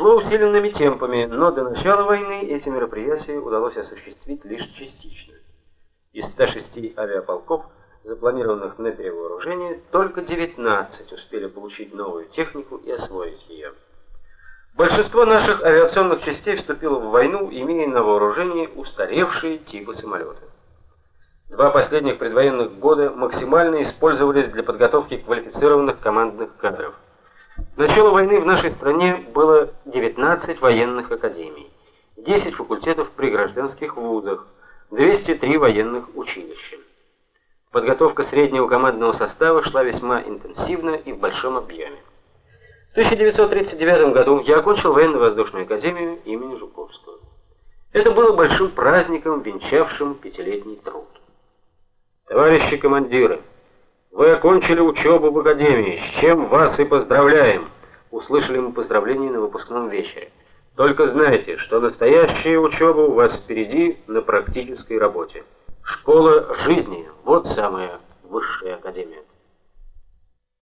шло усиленными темпами, но до начала войны эти мероприятия удалось осуществить лишь частично. Из 106 авиаполков, запланированных на перевооружение, только 19 успели получить новую технику и освоить ее. Большинство наших авиационных частей вступило в войну, имея на вооружении устаревшие типы самолетов. Два последних предвоенных года максимально использовались для подготовки квалифицированных командных кадров. К началу войны в нашей стране было 19 военных академий, 10 факультетов при гражданских вузах, 203 военных училища. Подготовка среднего командного состава шла весьма интенсивно и в большом объеме. В 1939 году я окончил военно-воздушную академию имени Жуковского. Это было большим праздником, венчавшим пятилетний труд. Товарищи командиры, вы окончили учебу в академии, с чем вас и поздравляем. Услышали мы поздравления на выпускном вечере. Только знайте, что настоящая учеба у вас впереди на практической работе. Школа жизни вот самая высшая академия.